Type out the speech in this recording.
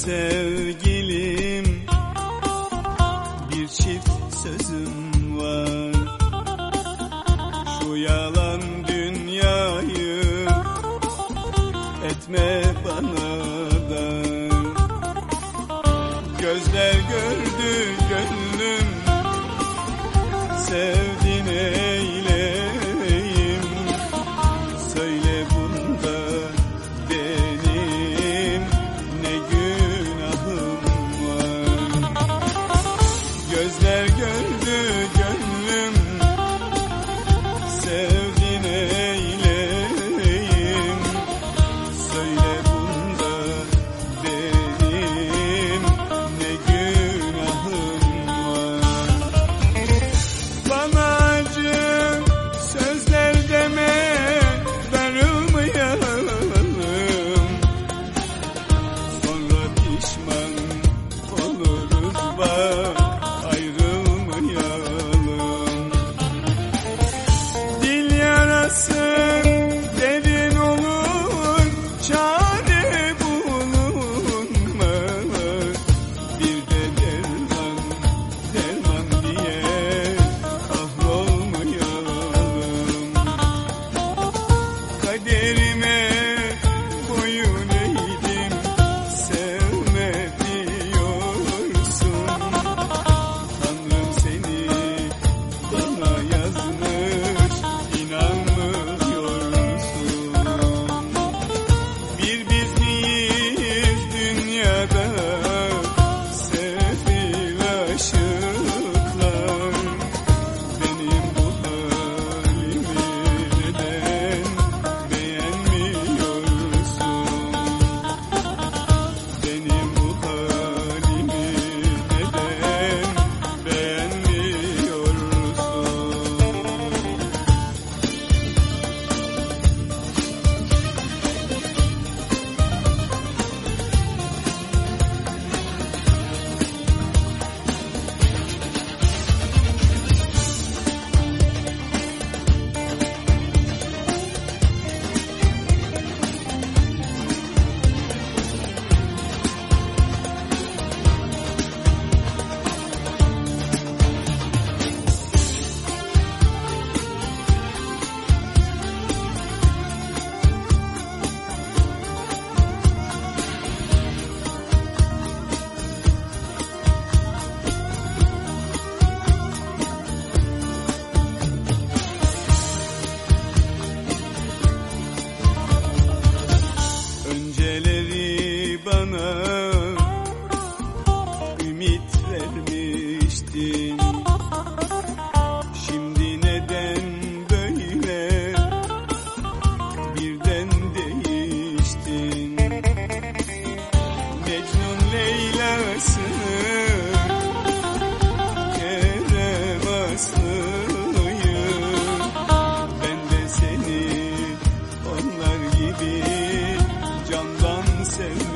sevgilim soon.